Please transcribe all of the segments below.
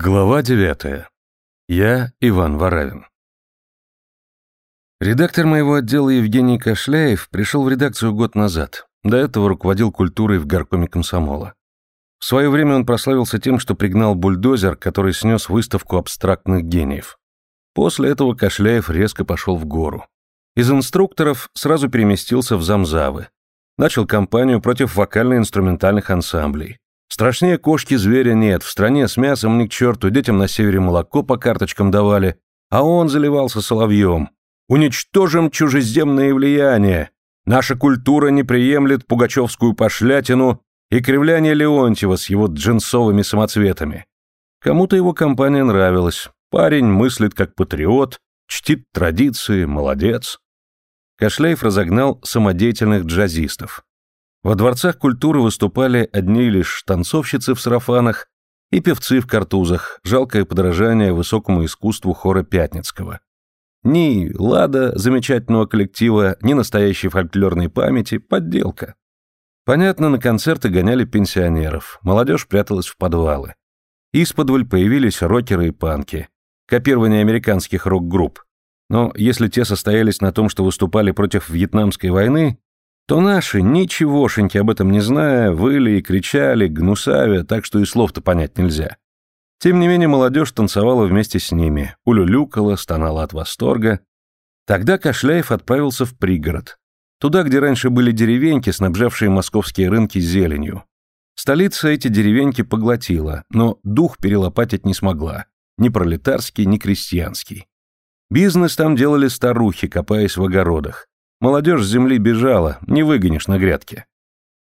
Глава девятая. Я Иван Варавин. Редактор моего отдела Евгений Кошляев пришел в редакцию год назад. До этого руководил культурой в горкоме комсомола. В свое время он прославился тем, что пригнал бульдозер, который снес выставку абстрактных гениев. После этого Кошляев резко пошел в гору. Из инструкторов сразу переместился в замзавы. Начал кампанию против вокально-инструментальных ансамблей. Страшнее кошки зверя нет, в стране с мясом ни к черту, детям на севере молоко по карточкам давали, а он заливался соловьем. Уничтожим чужеземное влияние. Наша культура не приемлет пугачевскую пошлятину и кривляние Леонтьева с его джинсовыми самоцветами. Кому-то его компания нравилась. Парень мыслит как патриот, чтит традиции, молодец. Кашляев разогнал самодеятельных джазистов. Во дворцах культуры выступали одни лишь танцовщицы в сарафанах и певцы в картузах, жалкое подражание высокому искусству хора Пятницкого. Ни лада замечательного коллектива, ни настоящей фольклорной памяти, подделка. Понятно, на концерты гоняли пенсионеров, молодежь пряталась в подвалы. Исподволь появились рокеры и панки, копирование американских рок-групп. Но если те состоялись на том, что выступали против Вьетнамской войны, то наши, ничегошеньки об этом не зная, выли и кричали, гнусавя, так что и слов-то понять нельзя. Тем не менее, молодежь танцевала вместе с ними, улюлюкала, стонала от восторга. Тогда Кошляев отправился в пригород. Туда, где раньше были деревеньки, снабжавшие московские рынки зеленью. Столица эти деревеньки поглотила, но дух перелопатить не смогла. Ни пролетарский, ни крестьянский. Бизнес там делали старухи, копаясь в огородах. Молодежь с земли бежала, не выгонишь на грядке.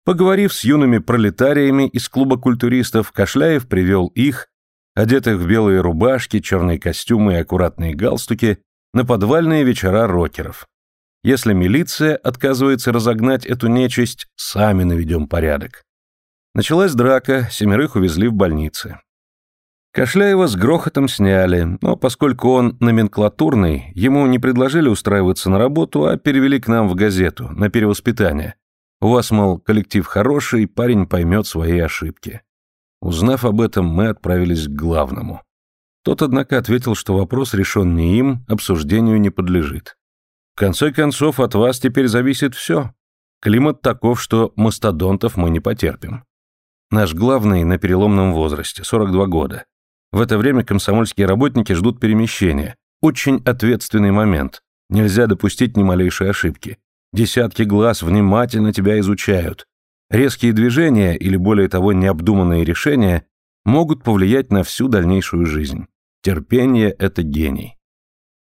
Поговорив с юными пролетариями из клуба культуристов, Кошляев привел их, одетых в белые рубашки, черные костюмы и аккуратные галстуки, на подвальные вечера рокеров. Если милиция отказывается разогнать эту нечисть, сами наведем порядок. Началась драка, семерых увезли в больницы. Кошляева с грохотом сняли, но поскольку он номенклатурный, ему не предложили устраиваться на работу, а перевели к нам в газету, на перевоспитание. У вас, мол, коллектив хороший, парень поймет свои ошибки. Узнав об этом, мы отправились к главному. Тот, однако, ответил, что вопрос решен не им, обсуждению не подлежит. В конце концов, от вас теперь зависит все. Климат таков, что мастодонтов мы не потерпим. Наш главный на переломном возрасте, 42 года. В это время комсомольские работники ждут перемещения. Очень ответственный момент. Нельзя допустить ни малейшей ошибки. Десятки глаз внимательно тебя изучают. Резкие движения или, более того, необдуманные решения могут повлиять на всю дальнейшую жизнь. Терпение – это гений.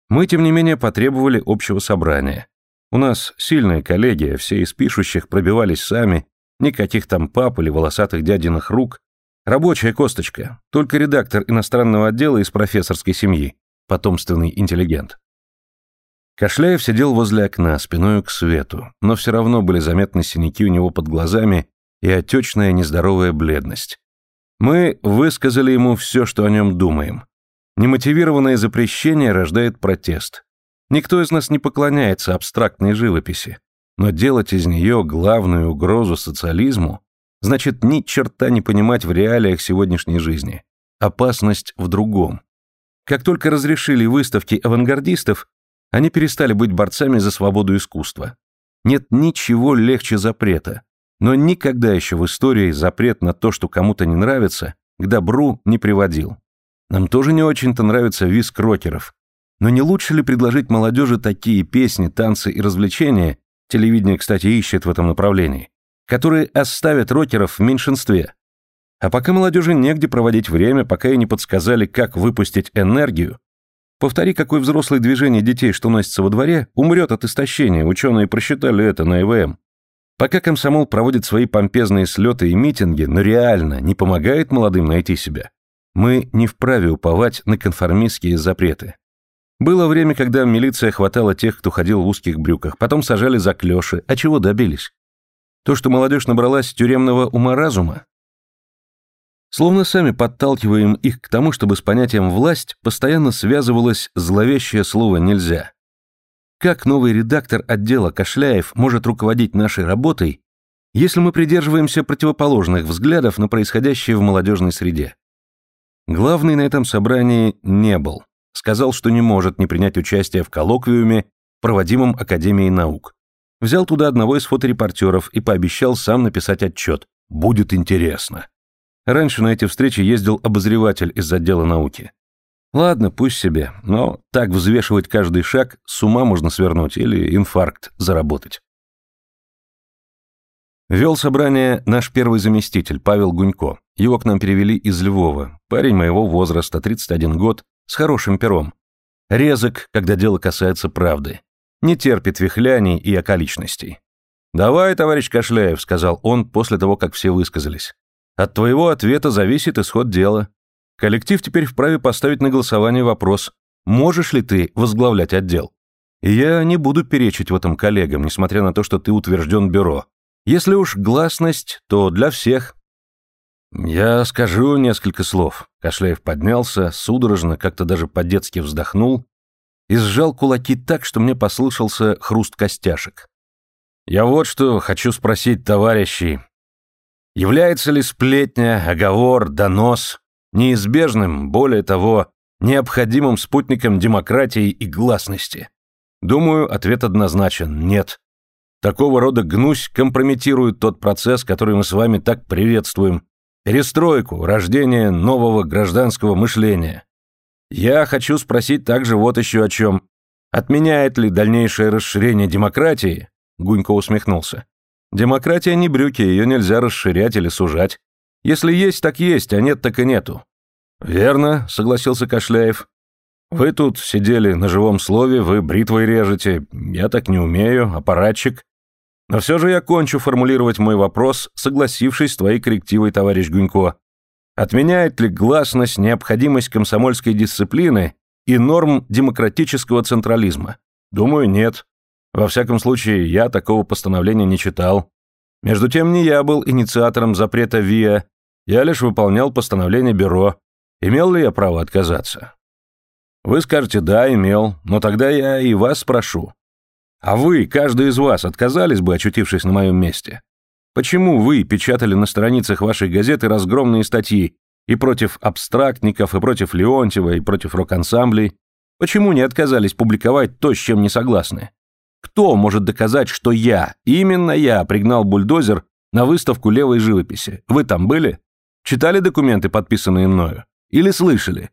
Мы, тем не менее, потребовали общего собрания. У нас сильные коллеги, все из пишущих пробивались сами, никаких там пап или волосатых дядиных рук, Рабочая косточка, только редактор иностранного отдела из профессорской семьи, потомственный интеллигент. Кошляев сидел возле окна, спиной к свету, но все равно были заметны синяки у него под глазами и отечная нездоровая бледность. Мы высказали ему все, что о нем думаем. Немотивированное запрещение рождает протест. Никто из нас не поклоняется абстрактной живописи, но делать из нее главную угрозу социализму значит ни черта не понимать в реалиях сегодняшней жизни. Опасность в другом. Как только разрешили выставки авангардистов, они перестали быть борцами за свободу искусства. Нет ничего легче запрета. Но никогда еще в истории запрет на то, что кому-то не нравится, к добру не приводил. Нам тоже не очень-то нравится виск рокеров. Но не лучше ли предложить молодежи такие песни, танцы и развлечения, телевидение, кстати, ищет в этом направлении, которые оставят рокеров в меньшинстве. А пока молодежи негде проводить время, пока ей не подсказали, как выпустить энергию, повтори, какое взрослое движение детей, что носится во дворе, умрет от истощения, ученые просчитали это на ИВМ. Пока комсомол проводит свои помпезные слеты и митинги, но реально не помогает молодым найти себя, мы не вправе уповать на конформистские запреты. Было время, когда милиция хватала тех, кто ходил в узких брюках, потом сажали за клёши, а чего добились? То, что молодежь набралась тюремного ума-разума, словно сами подталкиваем их к тому, чтобы с понятием «власть» постоянно связывалось зловещее слово «нельзя». Как новый редактор отдела Кошляев может руководить нашей работой, если мы придерживаемся противоположных взглядов на происходящее в молодежной среде? Главный на этом собрании не был. Сказал, что не может не принять участие в коллоквиуме, проводимом Академией наук. Взял туда одного из фоторепортеров и пообещал сам написать отчет. Будет интересно. Раньше на эти встречи ездил обозреватель из отдела науки. Ладно, пусть себе, но так взвешивать каждый шаг с ума можно свернуть или инфаркт заработать. Вел собрание наш первый заместитель, Павел Гунько. Его к нам перевели из Львова. Парень моего возраста, 31 год, с хорошим пером. Резок, когда дело касается правды. Не терпит вихляний и околичностей. «Давай, товарищ Кашляев», — сказал он после того, как все высказались. «От твоего ответа зависит исход дела. Коллектив теперь вправе поставить на голосование вопрос, можешь ли ты возглавлять отдел. И я не буду перечить в этом коллегам, несмотря на то, что ты утвержден бюро. Если уж гласность, то для всех». «Я скажу несколько слов». Кашляев поднялся, судорожно, как-то даже по-детски вздохнул и сжал кулаки так, что мне послышался хруст костяшек. Я вот что хочу спросить товарищей. Является ли сплетня, оговор, донос неизбежным, более того, необходимым спутником демократии и гласности? Думаю, ответ однозначен – нет. Такого рода гнусь компрометирует тот процесс, который мы с вами так приветствуем, перестройку, рождение нового гражданского мышления. Я хочу спросить также вот еще о чем. Отменяет ли дальнейшее расширение демократии Гунько усмехнулся. Демократия не брюки, ее нельзя расширять или сужать. Если есть, так есть, а нет, так и нету. Верно, согласился Кашляев. Вы тут сидели на живом слове, вы бритвой режете. Я так не умею, аппаратчик. Но все же я кончу формулировать мой вопрос, согласившись с твоей коррективой, товарищ Гунько. Отменяет ли гласность необходимость комсомольской дисциплины и норм демократического централизма? Думаю, нет. Во всяком случае, я такого постановления не читал. Между тем, не я был инициатором запрета ВИА, я лишь выполнял постановление бюро. Имел ли я право отказаться? Вы скажете «да, имел», но тогда я и вас спрошу. А вы, каждый из вас, отказались бы, очутившись на моем месте? Почему вы печатали на страницах вашей газеты разгромные статьи и против абстрактников, и против Леонтьева, и против рок-ансамблей? Почему не отказались публиковать то, с чем не согласны? Кто может доказать, что я, именно я, пригнал бульдозер на выставку левой живописи? Вы там были? Читали документы, подписанные мною? Или слышали?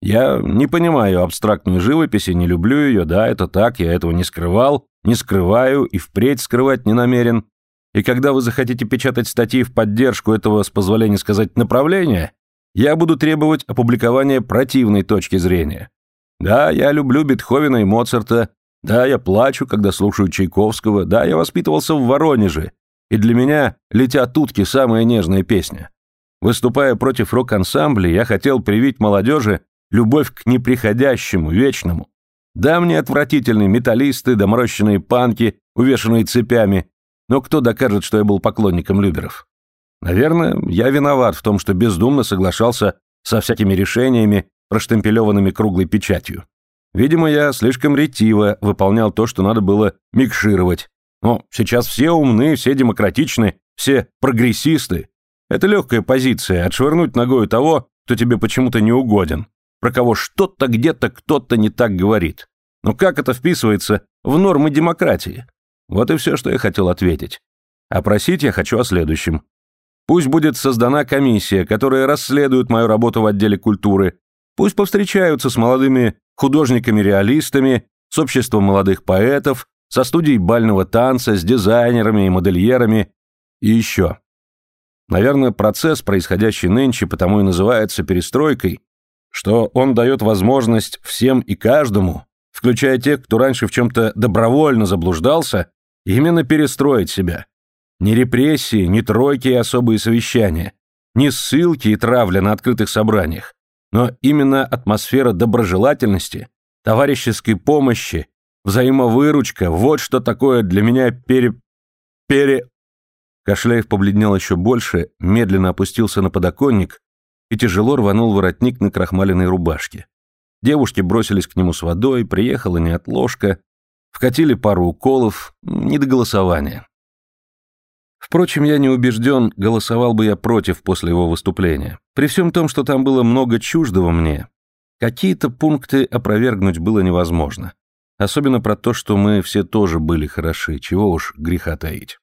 Я не понимаю абстрактную живопись и не люблю ее, да, это так, я этого не скрывал, не скрываю и впредь скрывать не намерен. И когда вы захотите печатать статьи в поддержку этого, с позволения сказать, направления, я буду требовать опубликования противной точки зрения. Да, я люблю Бетховена и Моцарта, да, я плачу, когда слушаю Чайковского, да, я воспитывался в Воронеже, и для меня «Летят утки» — самая нежная песня. Выступая против рок-ансамблей, я хотел привить молодежи любовь к неприходящему, вечному. Да, мне отвратительны металлисты, доморощенные панки, увешанные цепями, но кто докажет, что я был поклонником Люберов? Наверное, я виноват в том, что бездумно соглашался со всякими решениями, проштемпелеванными круглой печатью. Видимо, я слишком ретиво выполнял то, что надо было микшировать. Но сейчас все умны, все демократичны, все прогрессисты. Это легкая позиция, отшвырнуть ногою того, кто тебе почему-то не угоден, про кого что-то где-то кто-то не так говорит. Но как это вписывается в нормы демократии? Вот и все, что я хотел ответить. А просить я хочу о следующем. Пусть будет создана комиссия, которая расследует мою работу в отделе культуры. Пусть повстречаются с молодыми художниками-реалистами, с обществом молодых поэтов, со студией бального танца, с дизайнерами и модельерами и еще. Наверное, процесс, происходящий нынче, потому и называется перестройкой, что он дает возможность всем и каждому, включая тех, кто раньше в чем-то добровольно заблуждался, именно перестроить себя. Ни репрессии, ни тройки и особые совещания, ни ссылки и травля на открытых собраниях, но именно атмосфера доброжелательности, товарищеской помощи, взаимовыручка – вот что такое для меня пере... пере... Кашляев побледнел еще больше, медленно опустился на подоконник и тяжело рванул воротник на крахмаленной рубашке. Девушки бросились к нему с водой, приехала неотложка, вкатили пару уколов, не до голосования. Впрочем, я не убежден, голосовал бы я против после его выступления. При всем том, что там было много чуждого мне, какие-то пункты опровергнуть было невозможно. Особенно про то, что мы все тоже были хороши, чего уж греха таить.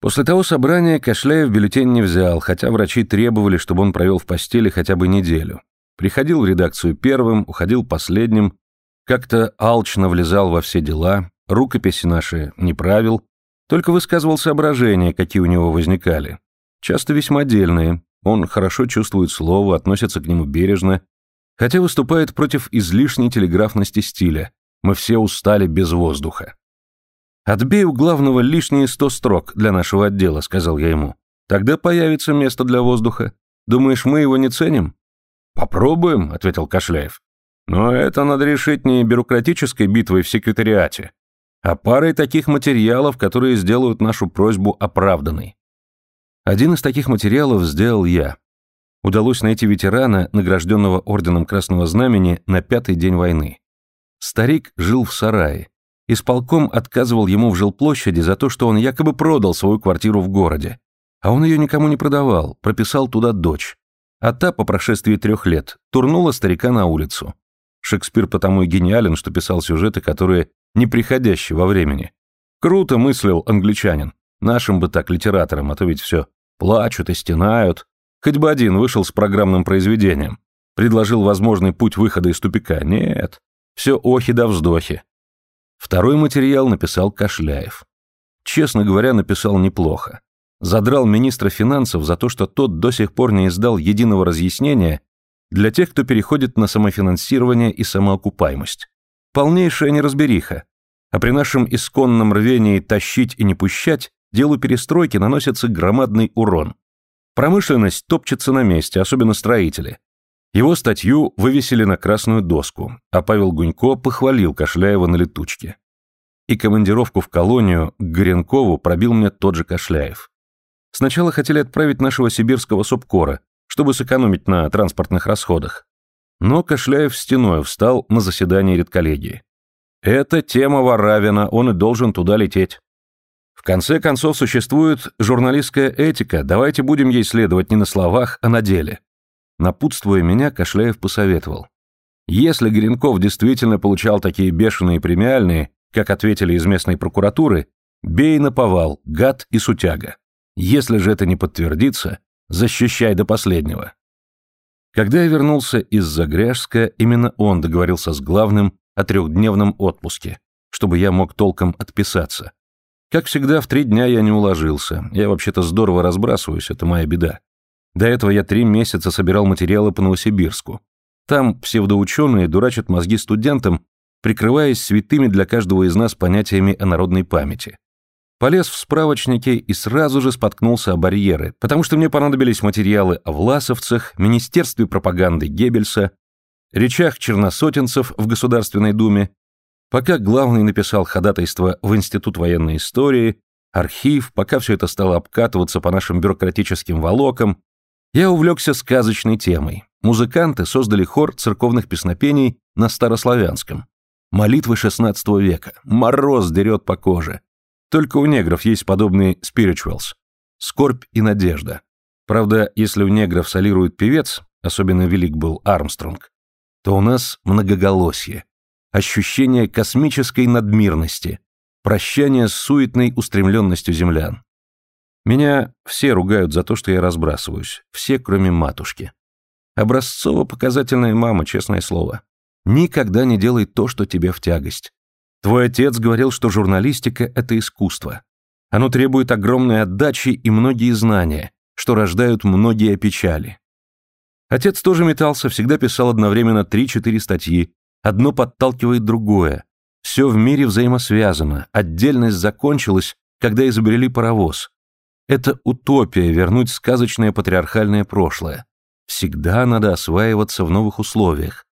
После того собрания Кашляев бюллетень не взял, хотя врачи требовали, чтобы он провел в постели хотя бы неделю. Приходил в редакцию первым, уходил последним, как-то алчно влезал во все дела, рукописи наши не правил, только высказывал соображения, какие у него возникали. Часто весьма дельные, он хорошо чувствует слово, относится к нему бережно, хотя выступает против излишней телеграфности стиля. Мы все устали без воздуха. «Отбей у главного лишние сто строк для нашего отдела», — сказал я ему. «Тогда появится место для воздуха. Думаешь, мы его не ценим?» «Попробуем», — ответил Кошляев. «Но это надо решить не бюрократической битвой в секретариате, а парой таких материалов, которые сделают нашу просьбу оправданной». Один из таких материалов сделал я. Удалось найти ветерана, награжденного Орденом Красного Знамени на пятый день войны. Старик жил в сарае. Исполком отказывал ему в жилплощади за то, что он якобы продал свою квартиру в городе. А он ее никому не продавал, прописал туда дочь а та, по прошествии трех лет, турнула старика на улицу. Шекспир потому и гениален, что писал сюжеты, которые неприходящие во времени. Круто мыслил англичанин. Нашим бы так литераторам, а то ведь все плачут и стенают. Хоть бы один вышел с программным произведением. Предложил возможный путь выхода из тупика. Нет, все охи да вздохи. Второй материал написал Кашляев. Честно говоря, написал неплохо задрал министра финансов за то, что тот до сих пор не издал единого разъяснения для тех, кто переходит на самофинансирование и самоокупаемость. Полнейшая неразбериха. А при нашем исконном рвении тащить и не пущать, делу перестройки наносится громадный урон. Промышленность топчется на месте, особенно строители. Его статью вывесили на красную доску, а Павел Гунько похвалил Кошляева на летучке. И командировку в колонию к Горенкову пробил мне тот же Кошляев. Сначала хотели отправить нашего сибирского субкора, чтобы сэкономить на транспортных расходах. Но Кошляев стеной встал на заседании редколлегии. Это тема Варавина, он и должен туда лететь. В конце концов, существует журналистская этика, давайте будем ей следовать не на словах, а на деле. Напутствуя меня, Кошляев посоветовал. Если Гринков действительно получал такие бешеные премиальные, как ответили из местной прокуратуры, бей на повал, гад и сутяга. Если же это не подтвердится, защищай до последнего. Когда я вернулся из Загряжска, именно он договорился с главным о трехдневном отпуске, чтобы я мог толком отписаться. Как всегда, в три дня я не уложился. Я вообще-то здорово разбрасываюсь, это моя беда. До этого я три месяца собирал материалы по Новосибирску. Там псевдоученые дурачат мозги студентам, прикрываясь святыми для каждого из нас понятиями о народной памяти. Полез в справочники и сразу же споткнулся о барьеры, потому что мне понадобились материалы о власовцах, Министерстве пропаганды Геббельса, речах черносотенцев в Государственной Думе, пока главный написал ходатайство в Институт военной истории, архив, пока все это стало обкатываться по нашим бюрократическим волокам, я увлекся сказочной темой. Музыканты создали хор церковных песнопений на старославянском. Молитвы XVI века. Мороз дерет по коже. Только у негров есть подобные spirituals. Скорбь и надежда. Правда, если у негров солирует певец, особенно велик был Армстронг, то у нас многоголосие, ощущение космической надмирности, прощание с суетной устремленностью землян. Меня все ругают за то, что я разбрасываюсь, все, кроме матушки. Образцово-показательная мама, честное слово. Никогда не делай то, что тебе в тягость. Твой отец говорил, что журналистика – это искусство. Оно требует огромной отдачи и многие знания, что рождают многие печали. Отец тоже метался, всегда писал одновременно 3-4 статьи, одно подталкивает другое. Все в мире взаимосвязано, отдельность закончилась, когда изобрели паровоз. Это утопия вернуть сказочное патриархальное прошлое. Всегда надо осваиваться в новых условиях,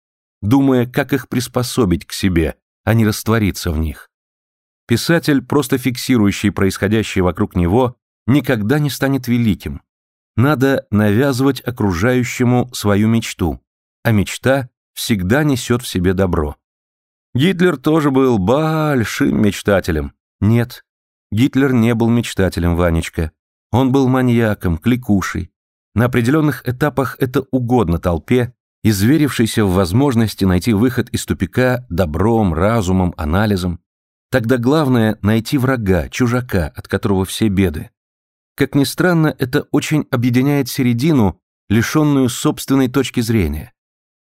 думая, как их приспособить к себе, а не раствориться в них. Писатель, просто фиксирующий происходящее вокруг него, никогда не станет великим. Надо навязывать окружающему свою мечту, а мечта всегда несет в себе добро. Гитлер тоже был большим мечтателем. Нет, Гитлер не был мечтателем, Ванечка. Он был маньяком, кликушей. На определенных этапах это угодно толпе, изверившейся в возможности найти выход из тупика добром, разумом, анализом. Тогда главное — найти врага, чужака, от которого все беды. Как ни странно, это очень объединяет середину, лишенную собственной точки зрения.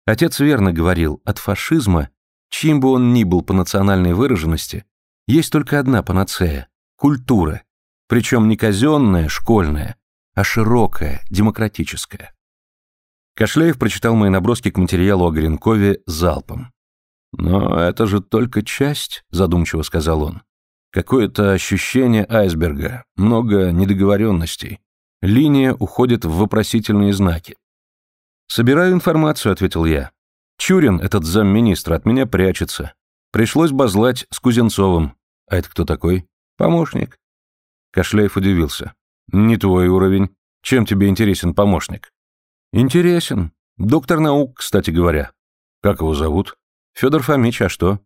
Отец верно говорил, от фашизма, чьим бы он ни был по национальной выраженности, есть только одна панацея – культура, причем не казенная, школьная, а широкая, демократическая. Кашляев прочитал мои наброски к материалу о Горенкове залпом. «Но это же только часть», — задумчиво сказал он. «Какое-то ощущение айсберга, много недоговоренностей. Линия уходит в вопросительные знаки». «Собираю информацию», — ответил я. «Чурин, этот замминистра, от меня прячется. Пришлось базлать с Кузенцовым. А это кто такой? Помощник». Кашляев удивился. «Не твой уровень. Чем тебе интересен помощник?» «Интересен. Доктор наук, кстати говоря». «Как его зовут?» Федор Фомич, а что?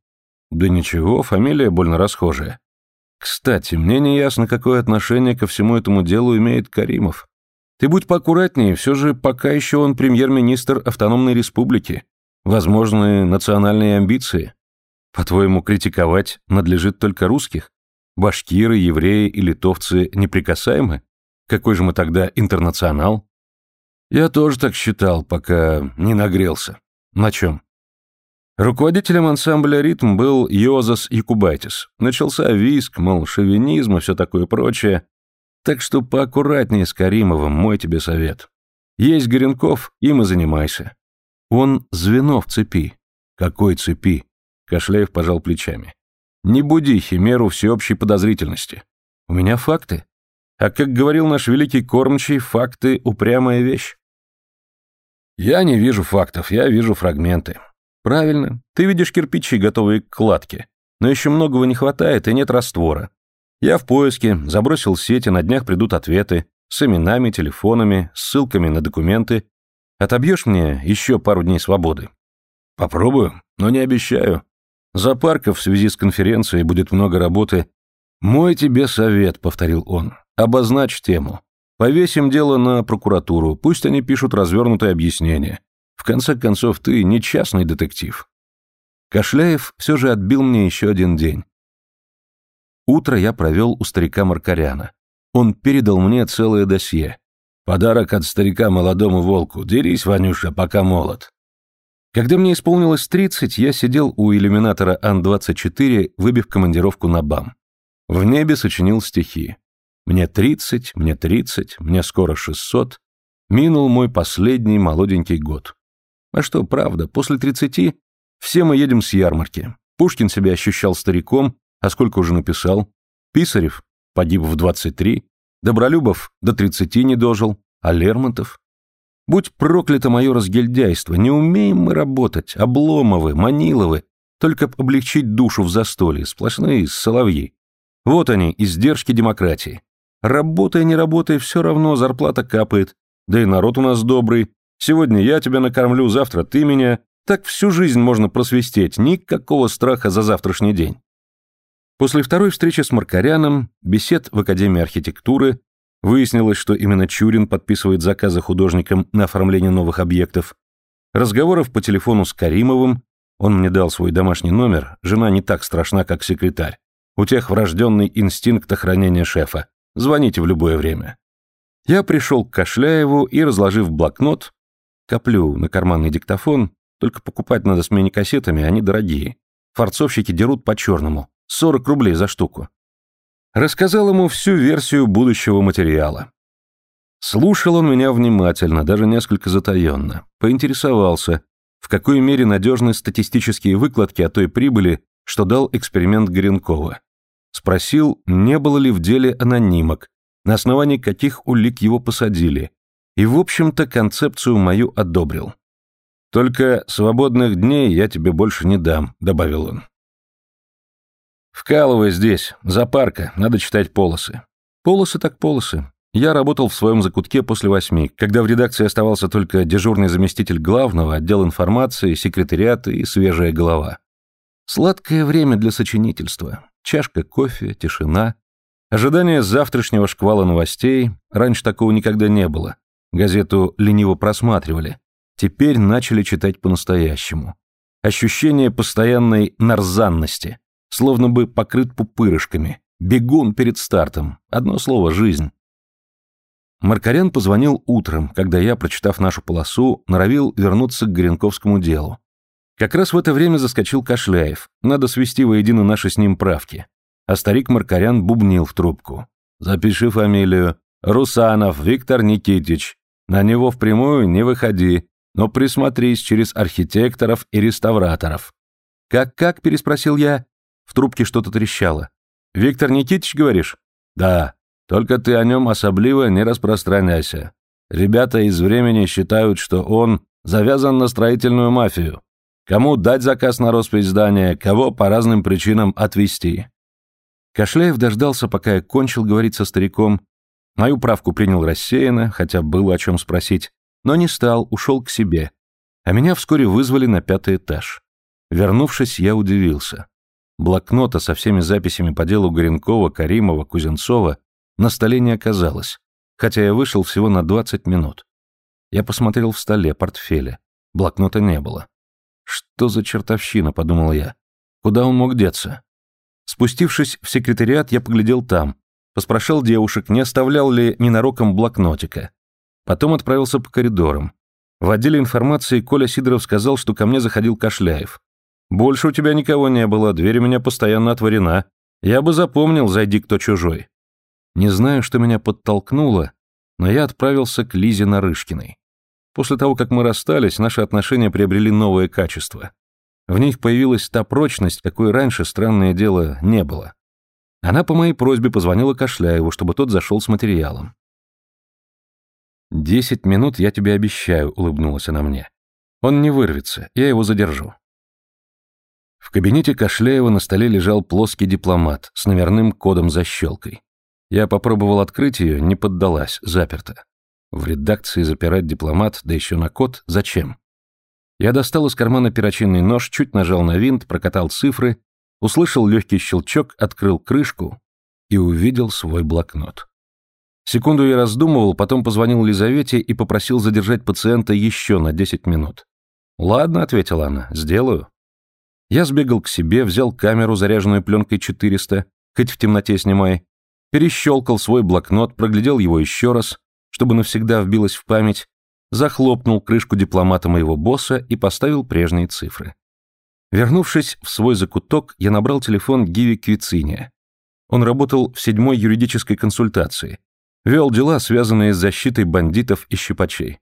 Да ничего, фамилия больно расхожая. Кстати, мне не ясно, какое отношение ко всему этому делу имеет Каримов. Ты будь поаккуратнее, все же пока еще он премьер-министр автономной республики. Возможны национальные амбиции. По-твоему, критиковать надлежит только русских? Башкиры, евреи и литовцы неприкасаемы? Какой же мы тогда интернационал? Я тоже так считал, пока не нагрелся. На чем? Руководителем ансамбля «Ритм» был Йозас Якубайтис. Начался виск, мол, шовинизм и все такое прочее. Так что поаккуратнее с Каримовым, мой тебе совет. Есть Горенков, им и занимайся. Он звено в цепи. Какой цепи? Кашляев пожал плечами. Не буди химеру всеобщей подозрительности. У меня факты. А как говорил наш великий кормчий, факты — упрямая вещь. Я не вижу фактов, я вижу фрагменты. Правильно. Ты видишь кирпичи, готовые к кладке. Но еще многого не хватает и нет раствора. Я в поиске, забросил сети, на днях придут ответы. С именами, телефонами, ссылками на документы. Отобьешь мне еще пару дней свободы? Попробую, но не обещаю. За парков в связи с конференцией будет много работы. Мой тебе совет, повторил он. Обозначь тему. Повесим дело на прокуратуру, пусть они пишут развернутое объяснение. В конце концов, ты не частный детектив. Кашляев все же отбил мне еще один день. Утро я провел у старика Маркаряна. Он передал мне целое досье. Подарок от старика молодому волку. Дерись, Ванюша, пока молод. Когда мне исполнилось 30, я сидел у иллюминатора Ан-24, выбив командировку на БАМ. В небе сочинил стихи. Мне 30, мне 30, мне скоро 600. Минул мой последний молоденький год. А что, правда, после тридцати все мы едем с ярмарки. Пушкин себя ощущал стариком, а сколько уже написал? Писарев погиб в двадцать три, Добролюбов до тридцати не дожил, а Лермонтов? Будь проклято мое разгильдяйство, не умеем мы работать, Обломовы, Маниловы, только облегчить душу в застолье, сплошные соловьи. Вот они, издержки демократии. Работая, не работая, все равно зарплата капает, да и народ у нас добрый, Сегодня я тебя накормлю, завтра ты меня. Так всю жизнь можно просвистеть, никакого страха за завтрашний день. После второй встречи с Маркаряном, бесед в Академии архитектуры, выяснилось, что именно Чурин подписывает заказы художникам на оформление новых объектов, разговоров по телефону с Каримовым, он мне дал свой домашний номер, жена не так страшна, как секретарь. У тех врожденный инстинкт охранения шефа. Звоните в любое время. Я пришел к Кашляеву и, разложив блокнот, Коплю на карманный диктофон, только покупать надо с мини-кассетами, они дорогие. Форцовщики дерут по-черному. 40 рублей за штуку. Рассказал ему всю версию будущего материала. Слушал он меня внимательно, даже несколько затаенно. Поинтересовался, в какой мере надежны статистические выкладки о той прибыли, что дал эксперимент Горенкова. Спросил, не было ли в деле анонимок, на основании каких улик его посадили, и, в общем-то, концепцию мою одобрил. «Только свободных дней я тебе больше не дам», — добавил он. «Вкалывай здесь, за парка, надо читать полосы». «Полосы так полосы. Я работал в своем закутке после восьми, когда в редакции оставался только дежурный заместитель главного, отдел информации, секретариат и свежая голова. Сладкое время для сочинительства. Чашка кофе, тишина. Ожидание завтрашнего шквала новостей, раньше такого никогда не было. Газету лениво просматривали. Теперь начали читать по-настоящему. Ощущение постоянной нарзанности, словно бы покрыт пупырышками. Бегун перед стартом. Одно слово – жизнь. Маркарян позвонил утром, когда я, прочитав нашу полосу, норовил вернуться к Горенковскому делу. Как раз в это время заскочил Кашляев. Надо свести воедино наши с ним правки. А старик Маркарян бубнил в трубку. «Запиши фамилию. Русанов Виктор Никитич. На него впрямую не выходи, но присмотрись через архитекторов и реставраторов». «Как-как?» – переспросил я. В трубке что-то трещало. «Виктор Никитич, говоришь?» «Да. Только ты о нем особливо не распространяйся. Ребята из времени считают, что он завязан на строительную мафию. Кому дать заказ на роспись здания, кого по разным причинам отвести. Кашляев дождался, пока я кончил говорить со стариком. Мою правку принял рассеянно, хотя было о чем спросить, но не стал, ушел к себе. А меня вскоре вызвали на пятый этаж. Вернувшись, я удивился. Блокнота со всеми записями по делу Горенкова, Каримова, Кузенцова на столе не оказалось, хотя я вышел всего на 20 минут. Я посмотрел в столе, портфеле. Блокнота не было. «Что за чертовщина?» — подумал я. «Куда он мог деться?» Спустившись в секретариат, я поглядел там, поспрашал девушек, не оставлял ли ненароком блокнотика. Потом отправился по коридорам. В отделе информации Коля Сидоров сказал, что ко мне заходил Кашляев. «Больше у тебя никого не было, дверь у меня постоянно отворена. Я бы запомнил, зайди кто чужой». Не знаю, что меня подтолкнуло, но я отправился к Лизе Нарышкиной. После того, как мы расстались, наши отношения приобрели новое качество. В них появилась та прочность, какой раньше, странное дело, не было. Она по моей просьбе позвонила Кашляеву, чтобы тот зашел с материалом. «Десять минут я тебе обещаю», — улыбнулась она мне. «Он не вырвется, я его задержу». В кабинете Кашляева на столе лежал плоский дипломат с номерным кодом-защелкой. Я попробовал открыть ее, не поддалась, заперта. В редакции запирать дипломат, да еще на код, зачем? Я достал из кармана перочинный нож, чуть нажал на винт, прокатал цифры, услышал легкий щелчок, открыл крышку и увидел свой блокнот. Секунду я раздумывал, потом позвонил Лизавете и попросил задержать пациента еще на 10 минут. «Ладно», — ответила она, — «сделаю». Я сбегал к себе, взял камеру, заряженную пленкой 400, хоть в темноте снимай, перещелкал свой блокнот, проглядел его еще раз, чтобы навсегда вбилось в память, захлопнул крышку дипломата моего босса и поставил прежние цифры. Вернувшись в свой закуток, я набрал телефон Гиви Квициния. Он работал в седьмой юридической консультации. Вел дела, связанные с защитой бандитов и щипачей.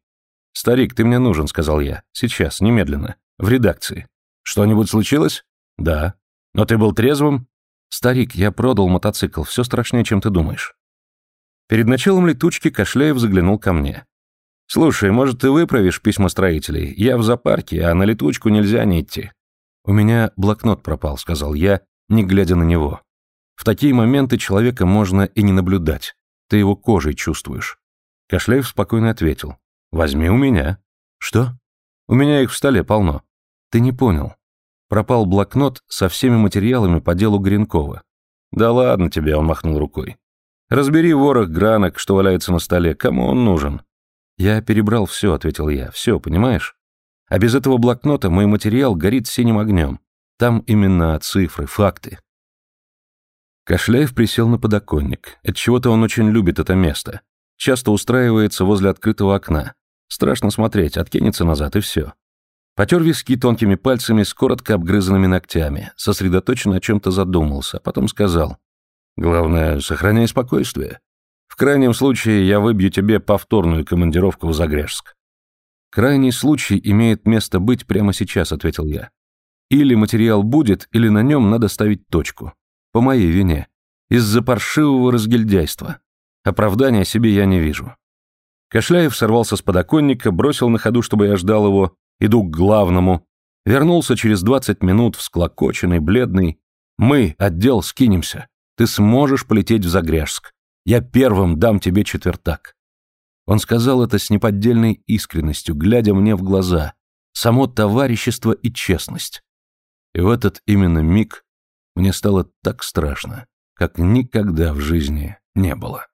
«Старик, ты мне нужен», — сказал я. «Сейчас, немедленно. В редакции». «Что-нибудь случилось?» «Да». «Но ты был трезвым?» «Старик, я продал мотоцикл. Все страшнее, чем ты думаешь». Перед началом летучки Кашляев заглянул ко мне. «Слушай, может, ты выправишь письма строителей? Я в зоопарке, а на летучку нельзя не идти». «У меня блокнот пропал», — сказал я, не глядя на него. «В такие моменты человека можно и не наблюдать. Ты его кожей чувствуешь». Кашляев спокойно ответил. «Возьми у меня». «Что?» «У меня их в столе полно». «Ты не понял. Пропал блокнот со всеми материалами по делу Гринкова». «Да ладно тебе», — он махнул рукой. «Разбери ворох гранок, что валяется на столе. Кому он нужен?» «Я перебрал все», — ответил я. «Все, понимаешь? А без этого блокнота мой материал горит синим огнем. Там именно цифры, факты». Кашляев присел на подоконник. Отчего-то он очень любит это место. Часто устраивается возле открытого окна. Страшно смотреть, откинется назад и все. Потер виски тонкими пальцами с коротко обгрызанными ногтями, сосредоточенно о чем-то задумался, а потом сказал. «Главное, сохраняй спокойствие. В крайнем случае я выбью тебе повторную командировку в Загрежск. Крайний случай имеет место быть прямо сейчас, ответил я. Или материал будет, или на нем надо ставить точку. По моей вине. Из-за паршивого разгильдяйства. Оправдания себе я не вижу. Кашляев сорвался с подоконника, бросил на ходу, чтобы я ждал его, иду к главному. Вернулся через двадцать минут, всклокоченный, бледный. Мы, отдел, скинемся. Ты сможешь полететь в Загряжск. Я первым дам тебе четвертак». Он сказал это с неподдельной искренностью, глядя мне в глаза. Само товарищество и честность. И в этот именно миг мне стало так страшно, как никогда в жизни не было.